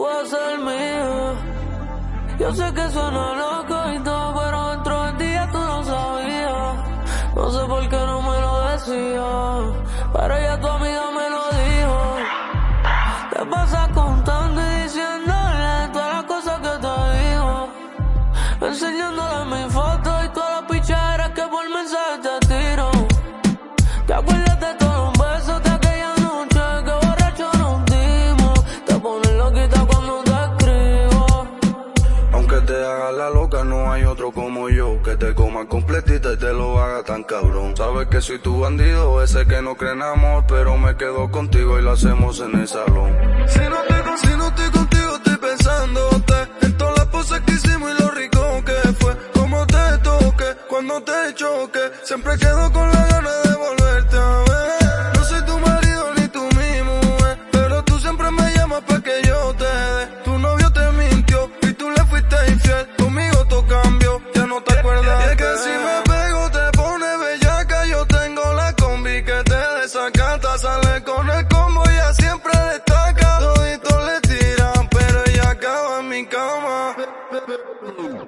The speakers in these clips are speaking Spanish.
mío. Yo sé que suena loco y todo, pero dentro de ti ya tú no sabías. No sé por qué no me lo decías, pero ya tu amiga me lo dijo. Te pasa contando y diciéndole todas las cosas que te digo. Enseñándole mi foto y todas las pichaderas que por mensaje te tiro. ¿Te acuerdas loca, no hay otro como yo. Que te coma completita y te lo haga tan cabrón. Sabes que soy tu bandido, ese que no cree en amor Pero me quedo contigo y lo hacemos en el salón. Si no estoy, con- si no estoy contigo, estoy pensándote. En todas las poses que hicimos y lo rico que fue. Como te toque, cuando te choque Siempre quedo con la gana de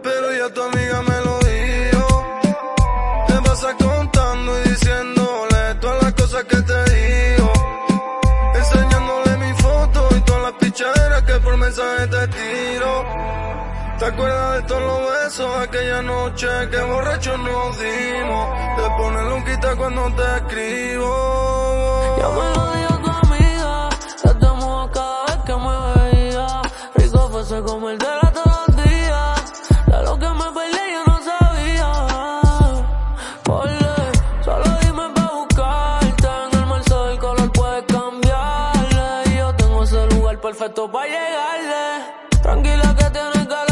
Pero ya tu amiga me lo dijo Te vas a contando y diciéndole Todas las cosas que te digo Enseñándole mi foto y todas las pichaderas que por mensaje te tiro. ¿Te acuerdas de todos los besos aquella noche que borrachos nos dimos? Te pones loquita cuando te escribo. perfecto para llegarle. Tranquila que tienes que